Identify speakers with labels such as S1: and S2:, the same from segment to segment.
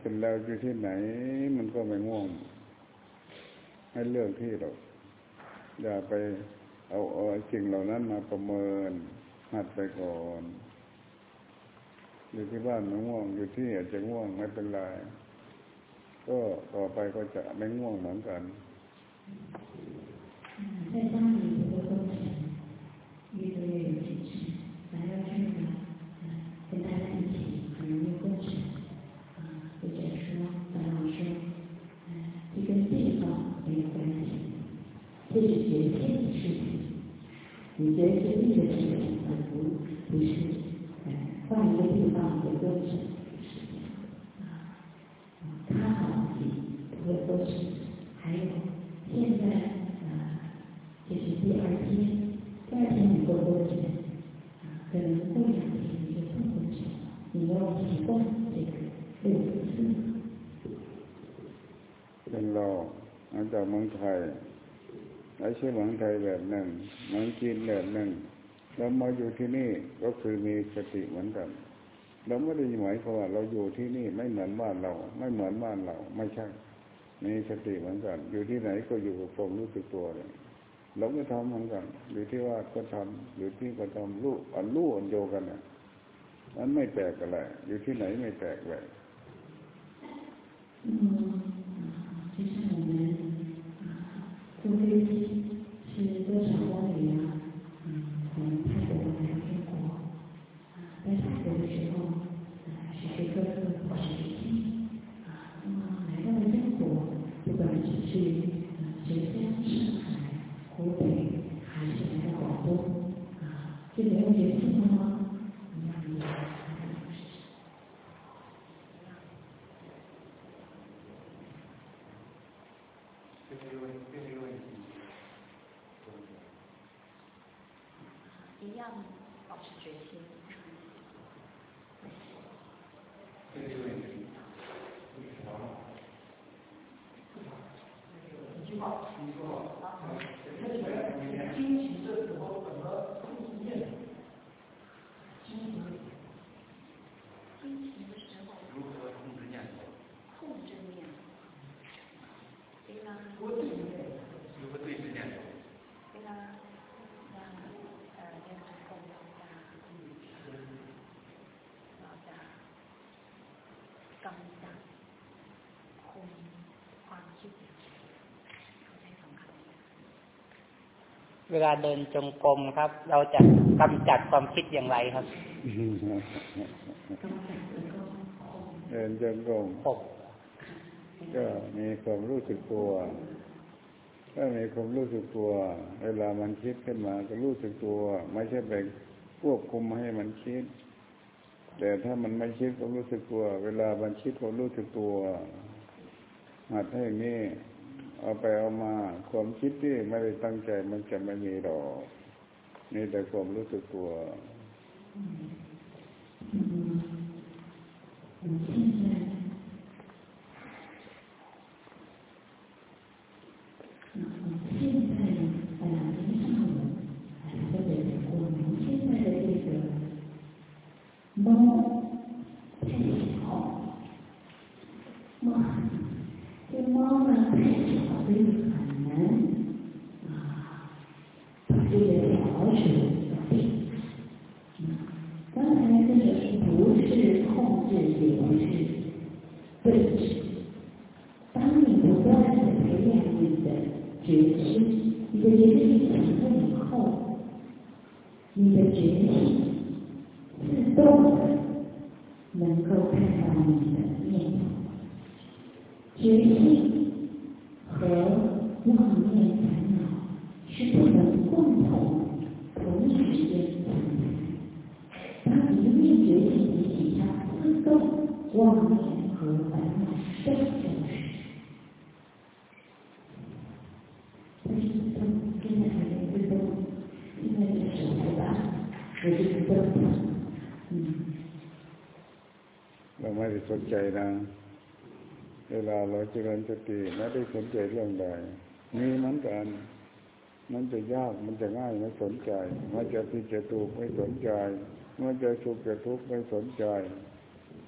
S1: เป็นแล้วอยู่ที่ไหน มันก็ไม่ง่วงให้เลือกที่เราอย่าไปเอาเอาสิ่งเหล่านั้นมาประเมินหัดไปก่อนอยู่ที่บ้านไม่ง่วงอยู่ที่อาจจะง่วงไม่เป็นไรก็ต่อไปก็จะไม่ง่วงเหมือนกัน
S2: 自己个事情，而不不是，呃，换一个地方也做这种。啊，他好自己不会。还有，现在，啊，就是第二天，第二天你过失，啊，可能过两天就做不成了。你要提供这个，
S1: 这个姿势。嗯，在蒙台。 ไอ้ชีวังไทยแบบหนึ่งเมืงจีนแบบหนึ่งเรามาอยู่ที่นี่ก็คือมีสติเหมือนกัน เราไม่ได้หมายความว่าเราอยู่ที่นี่ไม่เหมือนบ้านเรา ไม่เหมือนบ้านเรา ไม่ใช่มีสติเหมือนกัน อยู่ที่ไหนก็อยู่กับความรู้สึกตัวเลยเราไม่ทำเหมือนกันอยู่ที่ว่าก็ทำอยู่ที่ก็ทำรู้อันรู้อันโยกันเนี่ยมันไม่แตกอะไรอยู่ที่ไหนไม่แตกเลย
S2: อืมที่ใช่ไหม 坐飞机是多少公里啊？嗯，我们看
S3: เวลาเดินจงกรมครับ เราจะกำจัดความคิดอย่างไรครับ
S1: เดินจงกรมก็มีความรู้สึกตัวถ้ามีความรู้สึกตัว เวลามันคิดขึ้นมาก็รู้สึกตัว ไม่ใช่ไปควบคุมให้มันคิด แต่ถ้ามันไม่คิดก็รู้สึกตัว เวลามันคิดก็รู้สึกตัวหัดให้นี่ เอาไปเอามา ความคิดที่ไม่ได้ตั้งใจมันจะไม่มีหรอกนี่แต่ความรู้สึกตัว สนใจนะ เวลาเราเจริญสติไม่ได้สนใจเรื่องใดมีเหมือนกัน มันจะยากมันจะง่ายไม่สนใจมันจะผิดจะถูกไม่สนใจมันจะสุขจะทุกข์ไม่สนใจ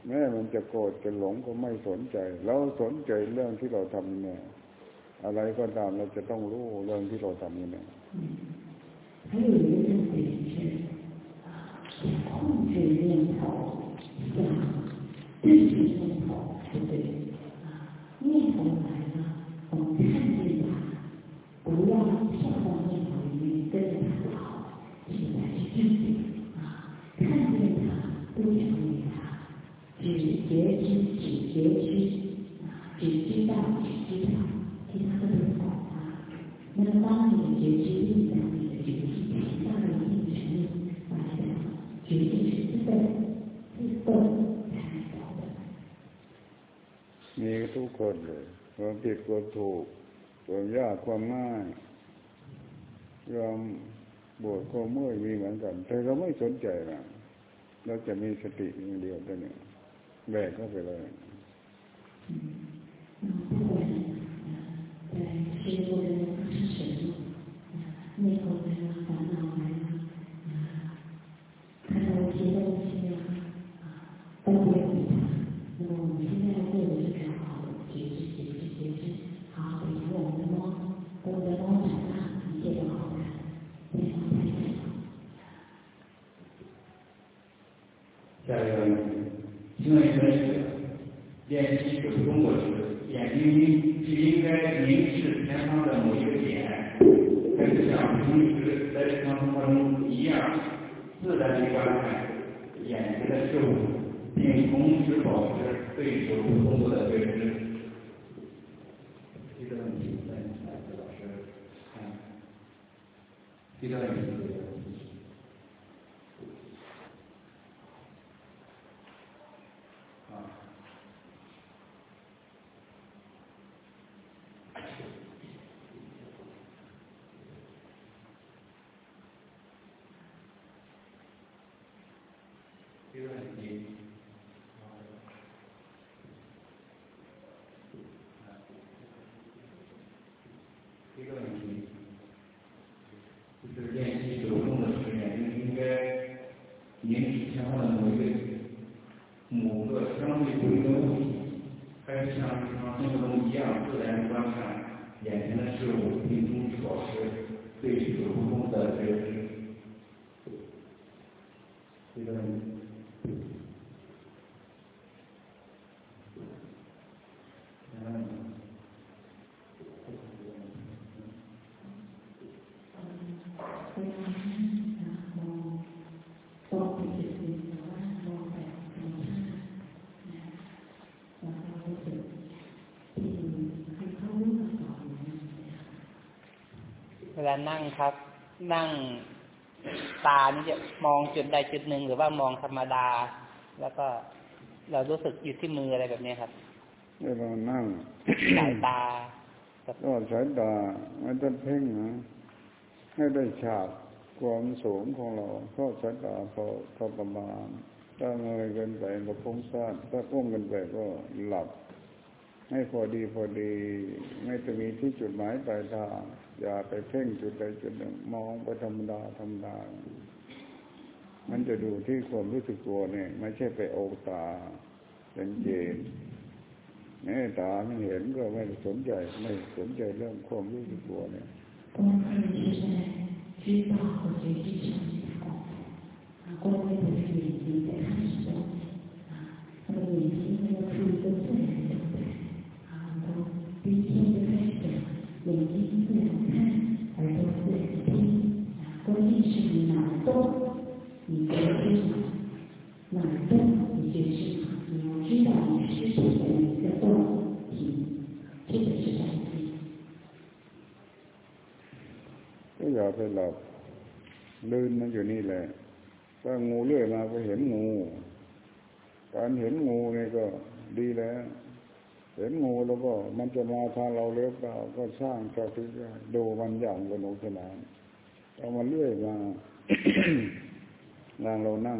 S1: แม้มันจะโกรธจะหลงก็ไม่สนใจ เราสนใจเรื่องที่เราทำเนี่ย อะไรก็ตามเราจะต้องรู้เรื่องที่เราทำเนี่ย
S2: 嗯，还有一个重点是，控制念头，想 制止念头，对不对？啊，念头来了，我们看见它，不要跳到念头里面跟着它跑，现在是制止啊，看见它，不想理它，只觉知，只觉知，啊，只知道，只知道，其他的不管它。那么当你觉知力量、你的觉知提到了一定程度，发现觉知是自动、自动。
S1: มีทุกคนเลยความผิดความถูกความยากความง่ายยอมบวชความเมื่อยมีเหมือนกันแต่เราไม่สนใจนะเราจะมีสติอย่างเดียวเท่านี้แบกเข้าไปเลย
S2: ในคนเวลาฝัน
S4: เอาไว้ 请问人是练习手动作时，眼睛是应该凝视前方的某一个点，还是像平时在日常生活中一样自然地观看眼前的事物，并同时保持对手部动作的觉知？这个问题问来自老师看。这个问题า
S2: นั่
S3: งครับ นั่งตานี่จะมองจุดใดจุดหนึ่งหรือว่ามองธรรมดา แล้วก็เรารู้สึกอยู่ที่มืออะไรแบบนี้ครับ
S1: เวลานั่ง
S3: สายตากับ
S1: ก็สายตาไม่ต้องเพ่งนะให้ได้ฉากความสูงของเราก็สายตาพอพอประมาณถ้าเงยเกินไปก็พุ่งซ่านถ้าพุ่งเกินไปก็หลับให้พอดีพอดี ไม่จะมีที่จุดหมายปลายทาง อย่าไปเพ่งจุดใดจุดหนึ่ง มองไปธรรมดาธรรมดา มันจะดูที่ความรู้สึกตัวเนี่ย ไม่ใช่ไปโอกตาเป็นเจนนี่ตาไม่เห็นก็ไม่ได้สนใจ ไม่สนใจเรื่องความรู้สึกตัวเนี่ย
S2: 光看是在知道和觉知上面的功夫，啊，光会不是眼睛在看什么东西，啊，那么眼睛呢要出一个自然的状态，啊，从第一天就开始讲，眼 哪儿动，你觉知哪，哪儿动你觉知哪，你要知道你是谁的每一个动停，这个是关键。
S1: ก็อย่าไปหลับลื่นมันอยู่นี่แหละ ถ้างูเลื่อยมาก็เห็นงู การเห็นงูนี่ก็ดีแล้ว เห็นงูแล้วก็ มันจะมาทางเราเล็บเราก็สร้างสติดูมันอย่างสนุกสนานเอามาเลื่อยมา งานเรานั่ง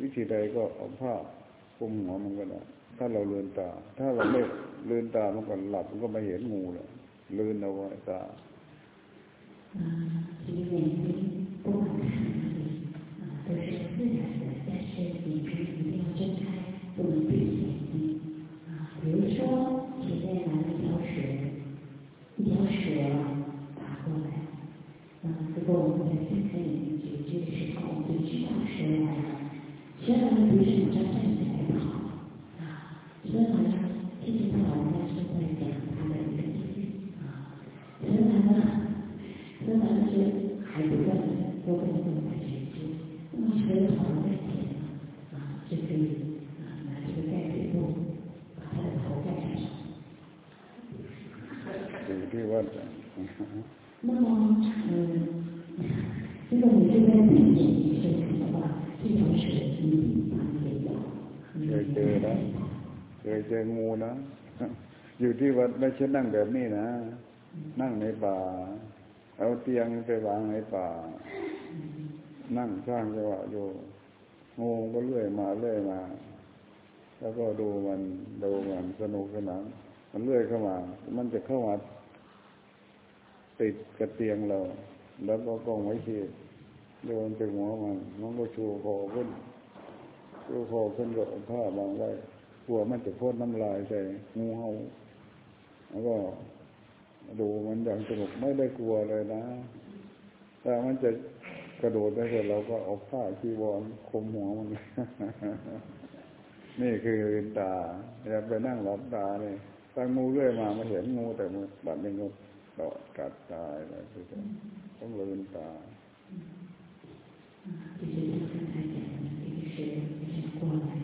S1: วิธีใดก็เอาผ้าคลุมหัวมันก็ได้ถ้าเราเลือนตา ถ้าเราไม่เลือนตามันก็หลับมันก็ไม่เห็นงูเลยเลือนเอาไว้ตา
S2: 啊，其实 我们每次可以解决个时候，我们就知道谁来了。谁来了？不是你在问。
S1: เจองูนะ อยู่ที่วัดไม่ใช่นั่งแบบนี้นะ นั่งในป่า เอาเตียงไปวางในป่า นั่งสร้างจังหวะอยู่งูก็เลื่อยมาเลื่อยมา แล้วก็ดูมันดูมันสนุกสนานมันเลื่อยเข้ามา มันจะเข้ามาติดกับเตียงเรา แล้วก็กองไว้ทีโยนไปหัวมันมันก็ชูคอขึ้นลูคอขึ้นก็เอาผ้าบางไว้ กลัวมันจะพ่นน้ำลายใส่งูเห่าแล้วก็ดูมันอย่างสนุกไม่ได้กลัวเลยนะ แต่มันจะกระโดดได้เสร็จเราก็เอาผ้าชีวรคลุมหัวมัน นี่คือลืนตาอย่าไปนั่งหลับตาเลยตั้งงูเรื่อยมามาเห็นงูแต่มือบัดนี้งูตอดกัดตายอะไรทุกอย่างต้องลืนตา
S2: 就是像刚才讲的，这个蛇想过来，然后啊，就一直在学知识，就一点都不怕。蛇看到蛇过来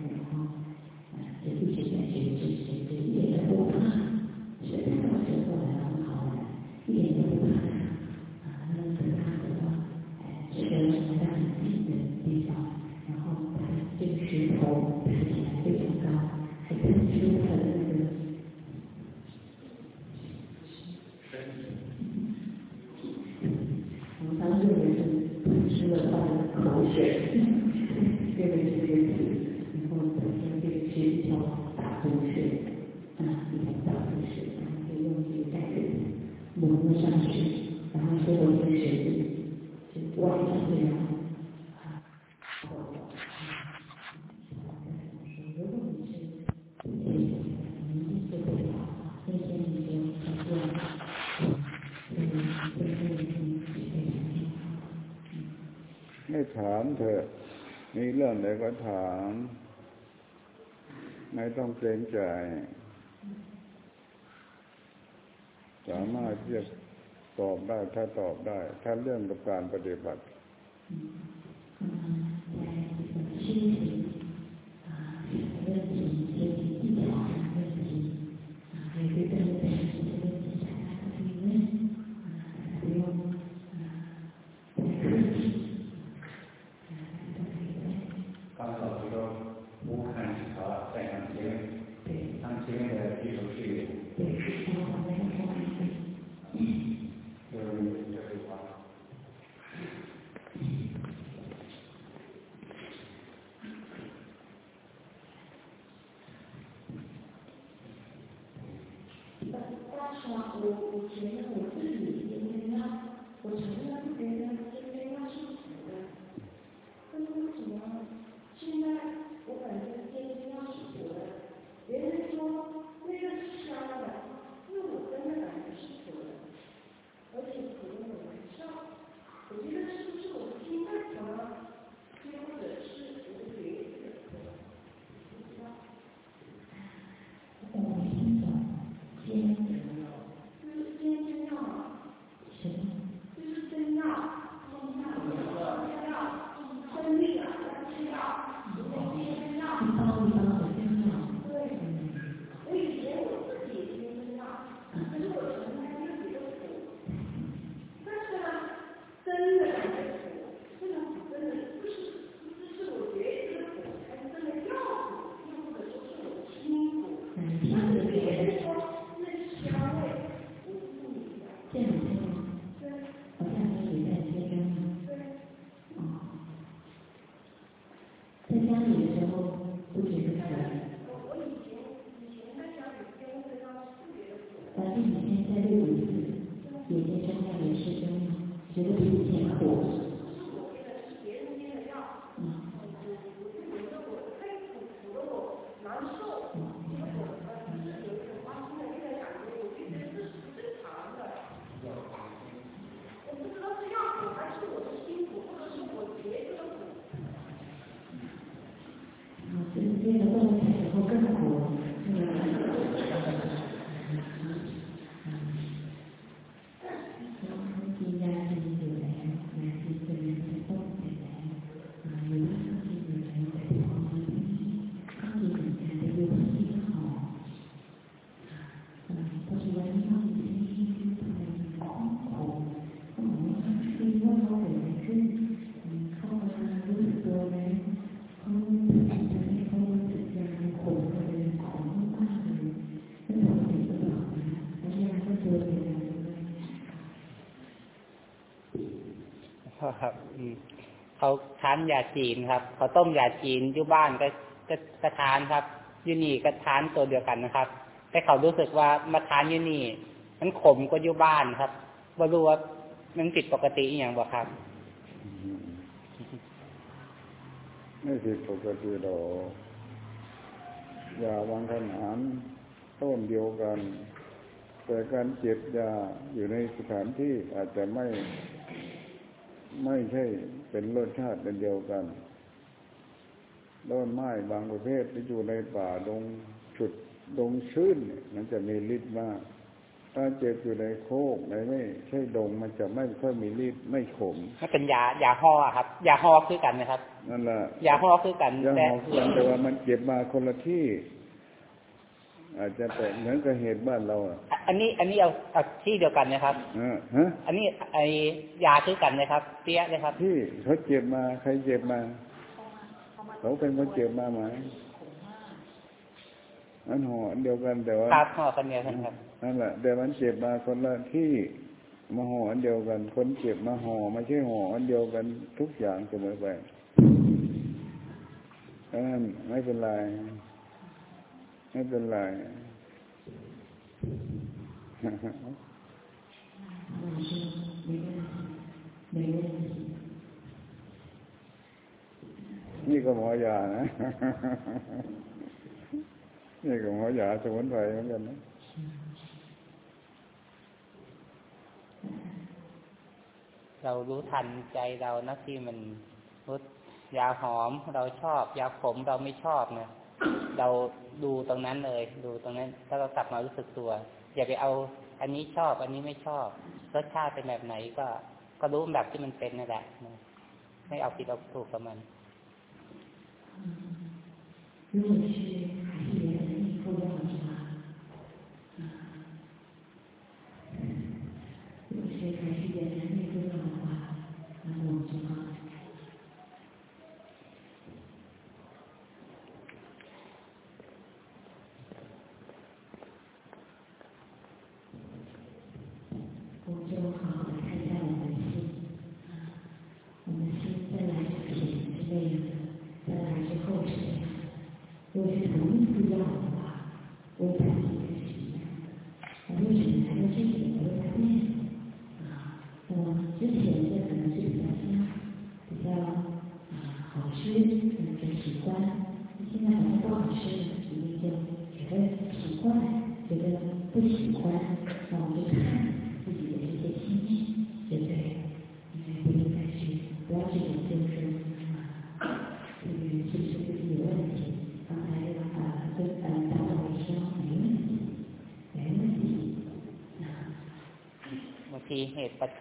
S2: 一直感觉就是一点都不怕，虽然当时过来很好玩，一点都不怕。啊，那么其他的，哎，这边有什么样的新的地方？然后在这个
S1: 石头。 กรงใจ สามารถที่จะตอบได้ถ้าตอบได้ ถ้าเรื่องกับการปฏิบัติ
S5: ครับ
S3: เขาทานยาจีนครับเขาต้มยาจีนอยู่บ้านก็ก็กทานครับยูนี่ก็ทานตัวเดียวกันนะครับ แต่เขารู้สึกว่ามาทานยูนี่มันขมก็อยู่บ้านครับบ่รู้ว่ามันผิดปกติอย่างบ่ครับ
S1: ไม่ผิดปกติหรอกยาบางขนานต้นเดียวกัน แต่การเจ็บยาอยู่ในสถานที่อาจจะไม่ ไม่ใช่เป็นรสชาติเป็นเดียวกันต้นไม้บางประเภทที่อยู่ในป่าดงจุดดงชื้นเนี่ยมันจะมีฤทธิ์มาก ถ้าเจ็บอยู่ในโคกในไม่ใช่ดงมันจะไม่ค่อยมีฤทธิ์ไม่ขม
S3: มันเป็นยายาห่อครับ ยาห่อคือกันนะครับ
S1: นั่นแหละ
S3: ยาห่อคือกัน
S1: ยัง
S3: แต่
S1: หอมกันแต่ว่ามันเจ็บมาคนละที่ อาจจะแต่เหมือนกับเหตุบ้านเราอะ
S3: อันนี้อันนี้เอาเอาที่เดียวกันนะครับ
S1: อ่าฮะ
S3: อันนี้ไอยาคือกันนะครับ เปี้ยเลยครับ
S1: ที่เขาเจ็บมาใครเจ็บมาเขาเป็นคนเจ็บมาไหมอันห่ออันเดียวกันแต่ว่า
S3: ครับห่อกันเดียวกันครับ
S1: นั่นแหละแต่มันเจ็บมาคนละที่มาห่ออันเดียวกัน คนเจ็บมาห่อไม่ใช่ห่ออันเดียวกันทุกอย่างเสมอไปดังนั้นไม่เป็นไร ไม่เป็นไรนี่ก็หมอยานะ นี่ก็หมอยาสมุนไพรเหมือนกันนะ
S3: เรารู้ทันใจเรานะที่มันรู้ยาหอมเราชอบ ยาขมเราไม่ชอบเนี่ย เราดูตรงนั้นเลย ดูตรงนั้น ถ้าเรากลับมารู้สึกตัว อย่าไปเอา อันนี้ชอบ อันนี้ไม่ชอบรสชาติเป็นแบบไหนก็ ก็รู้แบบที่มันเป็นนั่นแหละนะไม่เอาผิดเอาถูกกับมัน
S2: 如果是还是原来内部要的话，啊，如果是还是原来内部要的话，那么我们就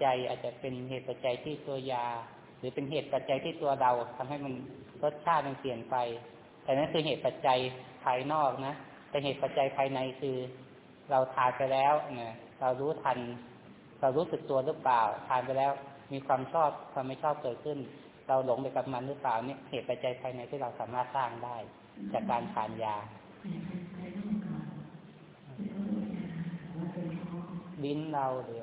S3: จจัยอาจจะเป็นเหตุปัจจัยที่ตัวยา หรือเป็นเหตุปัจจัยที่ตัวเราทำให้มันรสชาติมันเปลี่ยนไป แต่นั่นคือเหตุปัจจัยภายนอกนะแต่เหตุปัจจัยภายในคือเราทานไปแล้วเนี่ยเรารู้ทัน เรารู้สึกตัวหรือเปล่า ทานไปแล้วมีความชอบความไม่ชอบเกิดขึ้น เราหลงไปกับมันหรือเปล่านี่เหตุปัจจัยภายในที่เราสามารถสร้างได้ จากการทานยาลิ้นเราหรือ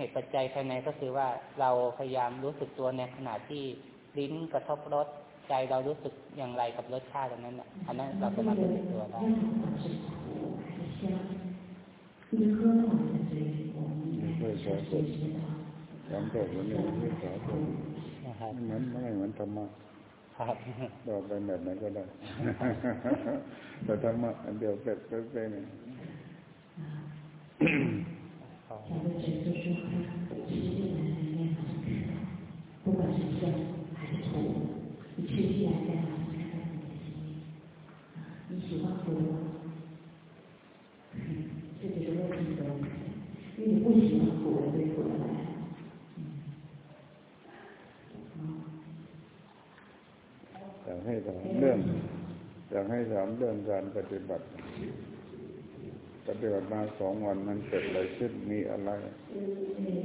S3: เหตุปัจจัยภายในก็คือว่าเราพยายามรู้สึกตัวในขณะที่ลิ้นกระทบรสใจเรารู้สึกอย่างไรกับรสชาติตรงนั้นอันนั้นเราสามารถรู้สึกตัวได้
S2: ไม่สาส
S1: ดสามกแล้วเนี่ยไม่สา
S3: สด
S1: เหมือนไม่เหมือนธรรมะ
S3: ครับ
S1: ดอกเป็นแบบไหนก็ได้ แต่ธรรมะอันเดียวเป็ดเป็ดเนี่ย
S2: 好。想对谁说说话，世界男好好，不管是笑还是愁，一切必然在好好看待你的心里。你喜欢哭吗？这几个问题都，因为你不喜欢哭，我就哭了。
S1: อยากให้ถามเ办อยากให้ถามเรื่องการปฏิบัติ ปฏิบัติมาสองวันมันเกิดอะไรขึ้นมีอะไร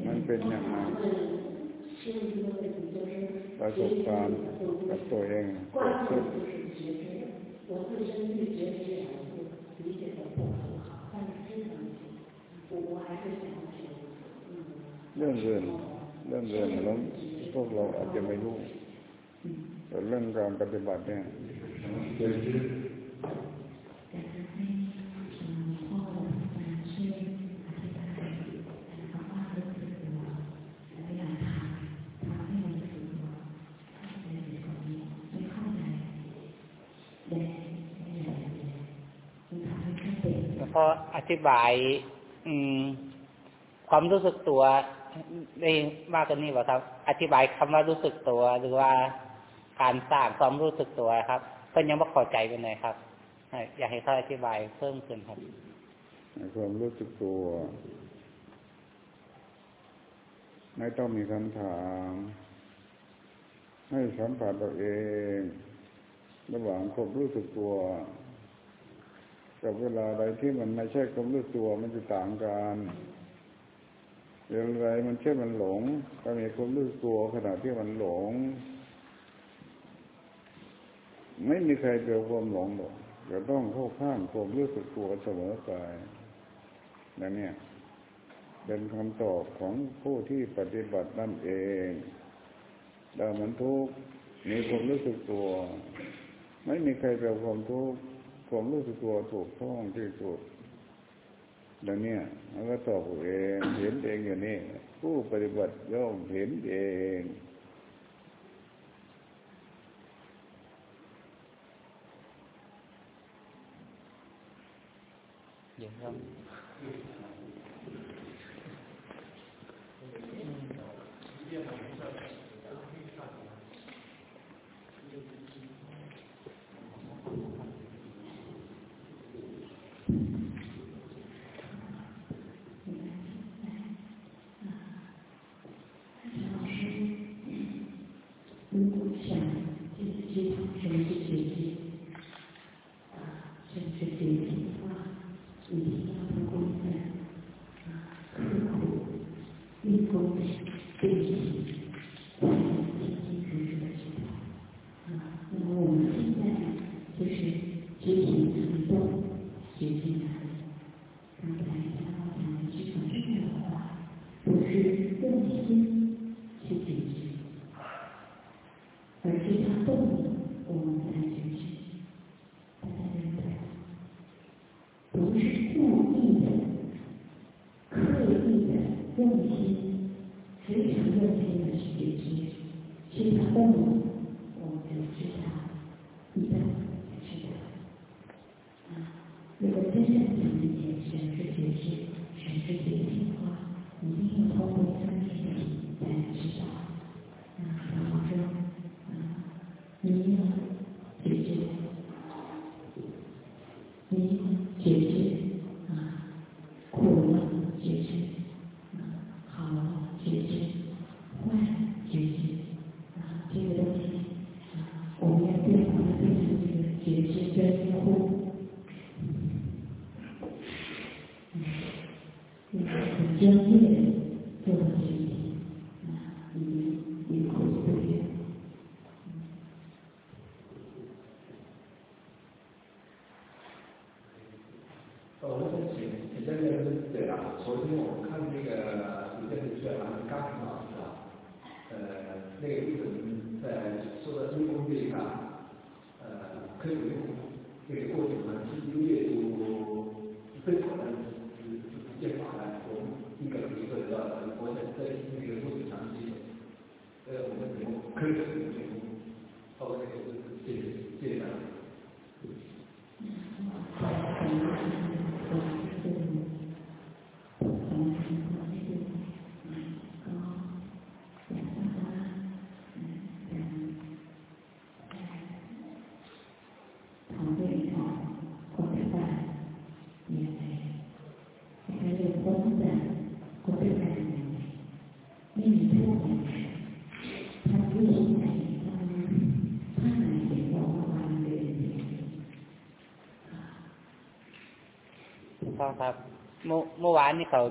S1: มันเป็นยังไงประสบการณ์กับตัวเองเกิเรื่องเงินเรื่องเงินแล้วพวกเราอาจจะไม่รู้แต่เรื่องการปฏิบัติเนี่ย
S2: ธิบาย อืม
S3: ความรู้สึกตัวได้มากกว่านี้ป่ะครับ อธิบายคำว่ารู้สึกตัว หรือว่าการสร้างความรู้สึกตัวครับ เพิ่นยังไม่เข้าใจกันเลยครับอยากให้เขานอธิบายเพิ่มขึ้นครับ
S1: ความรู้สึกตัว ไม่ต้องมีคำถาม ให้สัมผัสตัวเอง ระหว่างความรู้สึกตัว กับเวลาใดที่มันไม่ใช่ความรู้สึกตัวมันจะต่างกันเวลาใดมันใช่มันหลงก็มีความรู้สึกตัวขณะที่มันหลง ไม่มีใครเจอความหลงหรอกจะต้องเข้าข้างความรู้สึกตัวเสมอไปนั่นเนี่ย เป็นคำตอบของผู้ที่ปฏิบัตินั่นเองดามันทุกข์มีความรู้สึกตัว ไม่มีใครเจอความทุกข์ ความรู้สึกตัวถูกต้องที่สุดดังนี้มันก็ตอบเองเห็นเองอย่างนี้ผู้ปฏิบัติย่อมเห็นเอง
S3: อย่า
S2: งนั้น
S3: ก็ครับ เมื่อวานนี่เขา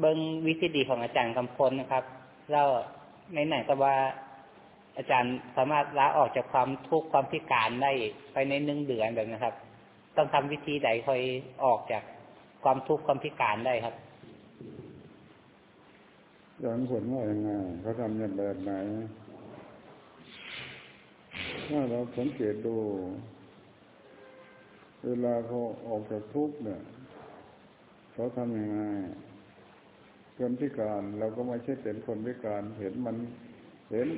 S3: เบิ้งวิธีดีของอาจารย์กำพลนะครับ เราในไหนก็ว่า อาจารย์สามารถลาออกจากความทุกข์ความพิการได้ไปในหนึ่งเดือนแบบนะครับ ต้องทำวิธีใดค่อยออกจากความทุกข์ความพิการได้ครับ
S1: ย้อนผลว่ายังไงเขาทำอย่างแบบไหนถ้าเราสังเกตดู เวลาเขาออกจากทุกข์เนี่ย เขาทำยังไงคนพิการเราก็ไม่ใช่เป็นคนพิการ เห็นมันเห็น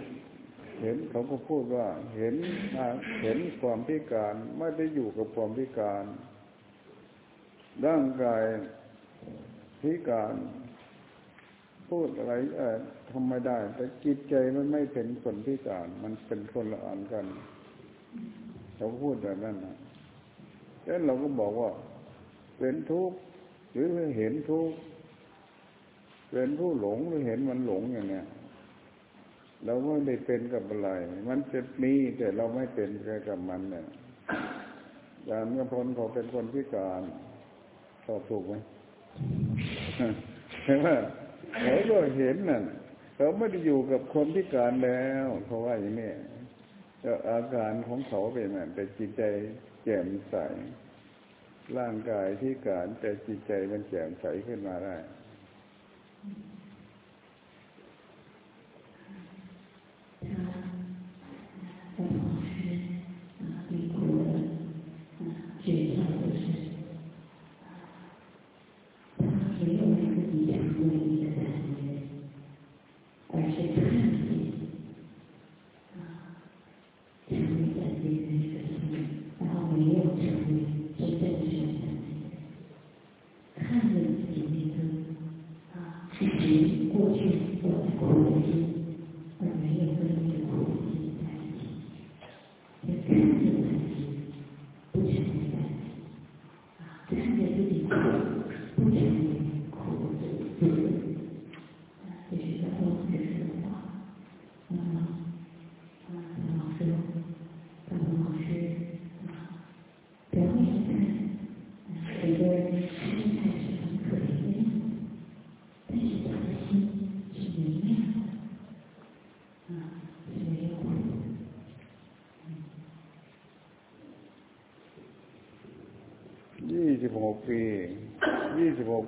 S1: เห็นเขาก็พูดว่า เห็นเห็นความพิการไม่ได้อยู่กับความพิการร่างกายพิการ พูดอะไร เออทำไม่ได้ แต่จิตใจมันไม่เป็นคนพิการ มันเป็นคนละอันกันเขาพูดแบบนั้นนะแล้วเราก็บอกว่า เป็นทุกข์ หรือเห็นทุกเป็นผู้หลงหรือเห็นมันหลงอย่างเนี้ยเราไม่ได้เป็นกับอะไร มันจะมีแต่เราไม่เป็นกับมันเนี่ยยานกพลเขาเป็นคนพิการตอบถูกไหมใช่ไหมเขาก็เห็นนั่นเขาไม่ได้อยู่กับคนพิการแล้วเขาว่าอย่างนี้อาการของเขาเป็นนั่นแต่จิตใจแจ่มใส ร่างกายที่การแต่จิตใจมันแจ่มใสขึ้นมาได้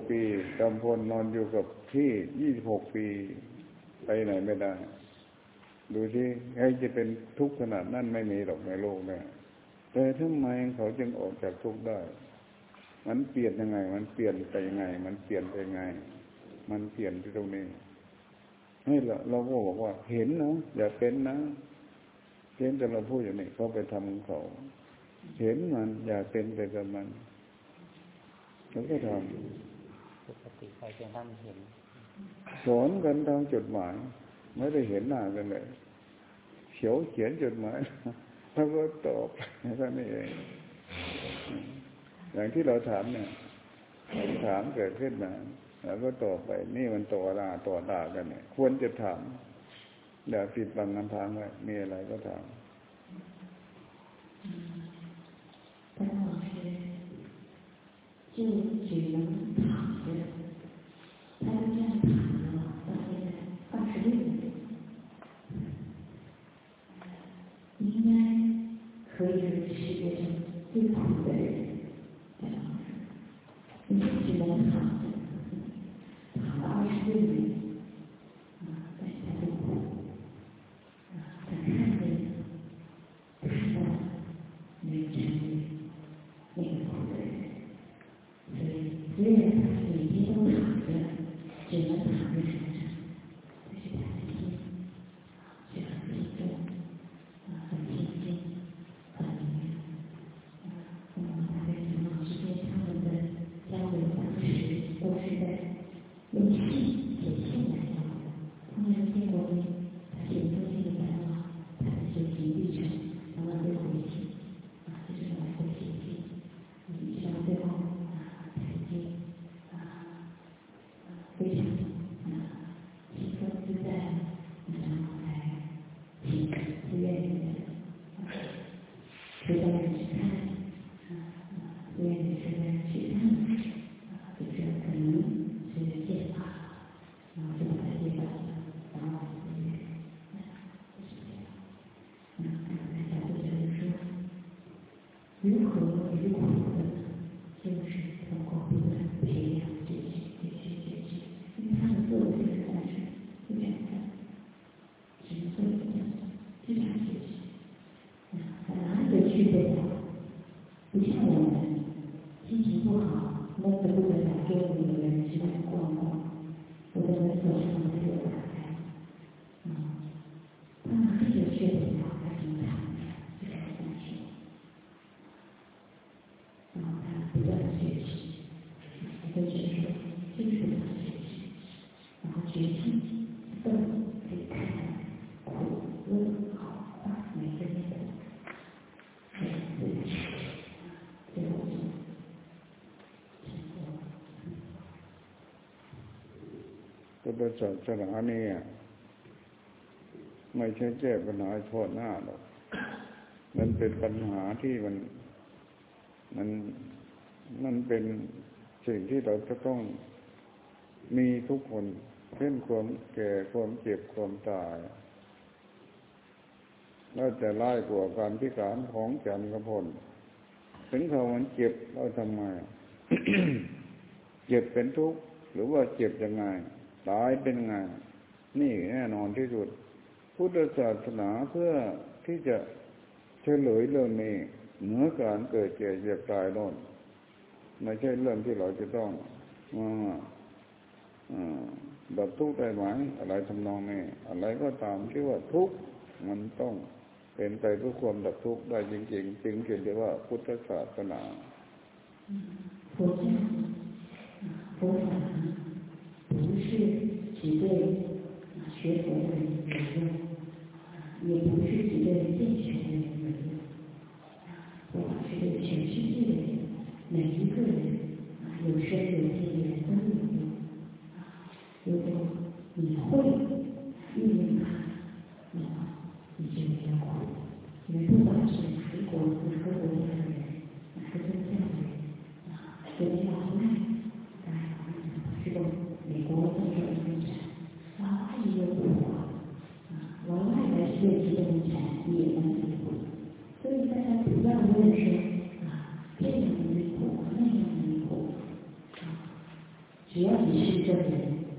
S1: ปีกำพลนอนอยู่กับที่ยี่สิบหกปี ไปไหนไม่ได้ ดูที่ให้จะเป็นทุกข์ขนาดนั้นไม่มีหรอกในโลกเนี่ยแต่ทำไมเขาจึงออกจากทุกข์ได้ มันเปลี่ยนยังไง มันเปลี่ยนไปยังไง มันเปลี่ยนไปยังไง มันเปลี่ยนที่ตรงนี้ให้เราเราก็บอกว่าเห็นนะอย่าเป็นนะเพียงแต่เราพูดอย่างนี้เขาไปทำของเขา เห็นมัน อย่าเป็นไปกับมันแล้วก็ทำ
S3: ปกติใครจะท่านเห็น
S1: สอนกันทางจดหมาย ไม่ได้เห็นหน้ากันเลยเขียวเขียนจดหมายแล้วก็ตอบแค่นี้เองอย่างที่เราถามเนี่ยถามเกิดขึ้นมาแล้วก็ตอบไป นี่มันต่อตาต่อตากันเนี่ย ควรจะถามอย่าปิดบังน้ำทางไว้มีอะไรก็ถาม
S2: 就只能
S1: Yeah. ศาสนาเนี่ย ไม่ใช่แก้ปัญหาเฉพาะหน้าหรอก มันเป็นปัญหาที่มัน มันมันเป็นสิ่งที่เราจะต้องมีทุกคนเช่นความแก่ความเจ็บความตายแล้วจะไล่กว่าการพิการของจันทร์กพลถึงเขามันเจ็บเราทำไมเจ็บเป็นทุกข์หรือว่าเจ็บยังไง ตายเป็นไงนี่แน่นอนที่สุด พุทธศาสนาเพื่อที่จะเฉลยเรื่องนี้เหนือการเกิดเจ็บเจ็บตายโนนไม่ใช่เรื่องที่เราจะต้องมาดับทุกข์ได้ไหมอะไรทำนองนี้อะไรก็ตามที่ว่าทุกข์มันต้องเป็นไปเพื่อความดับทุกข์ได้จริง ๆจริงเรียกว่าพุทธศาสนา
S2: 佛佛只对啊学佛的人有用，也不是只对健全的人有用，啊，佛法是对全世界的人，每一个人啊，有生有死的人都有用，如果你会运用它，那么你就没有苦，因为不管是哪一国哪个国家的人，哪个宗教的人。啊，有的老外，当然老外呢，是个美国动作的生产，老外也有苦啊，啊，老外来学习动产也能有苦，所以大家不要问说啊，这样没苦，那样没苦，啊，只要你是个人，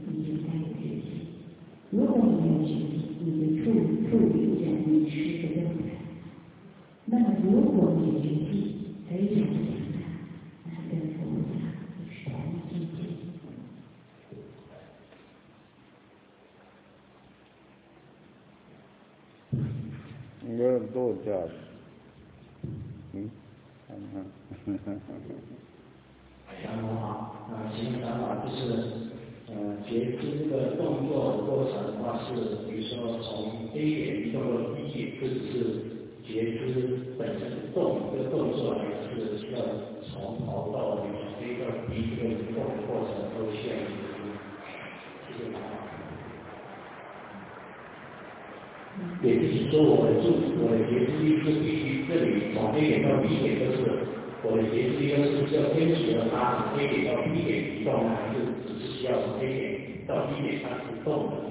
S2: 你就应该有决心。如果你没有决心，你就处处于着你是个状态。那么，如果你决心非常强大，那跟佛法是同境界。
S1: เ对，嗯，嗯嗯，
S6: 哈然后啊，那前面讲到就是呃，截肢的动作过程的话，是比如说从 A 点移动到 B 点，这是截肢本身动，这个动作还是需要从头到尾，A 到 B 这个移动的过程都需要。也就是说，我们注我的觉知力是必须这里从 A 点到 B 点就是我的觉知力都是需要跟随着它从 A 点到 B 点移动，还是只是需要从 A 点到 B 点它是动的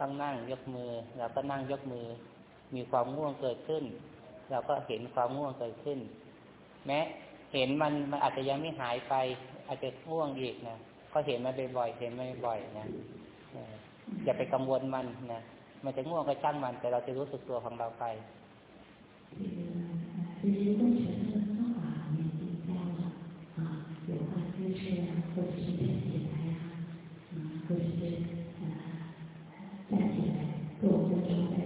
S2: ต้อ
S1: ง
S2: นั่งยกมือเราก็
S3: นั่
S2: งยกมือ มีความ
S3: ง่วงเกิดขึ้น เราก็เห็นความง่วงเกิดขึ้น แม้เห็นมันมันอาจจะยังไม่หายไป อาจจะง่วงอีกนะก็เห็นมันบ่อยๆเห็นมันบ่อยๆนะเอออย่าไปกังวลมันนะมันจะง่วงก็ช่างมัน แต่เราจะรู้สึกตัวของเราไป
S2: 其实跟学生的方法也比较啊，有话支持啊，或者是站起来啊，啊，或者是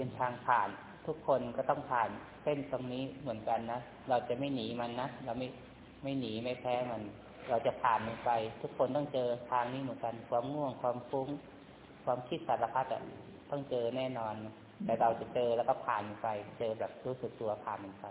S3: เป็นทางผ่าน ทุกคนก็ต้องผ่านเส้นตรงนี้เหมือนกันนะ เราจะไม่หนีมันนะ เราไม่ไม่หนีไม่แพ้มัน เราจะผ่านมันไป ทุกคนต้องเจอทางนี้เหมือนกัน ความง่วงความฟุ้ง ความคิดสารพัดอะต้องเจอแน่นอน แต่เราจะเจอแล้วก็ผ่านมันไป เจอแบบรู้สึกตัวผ่านมันไป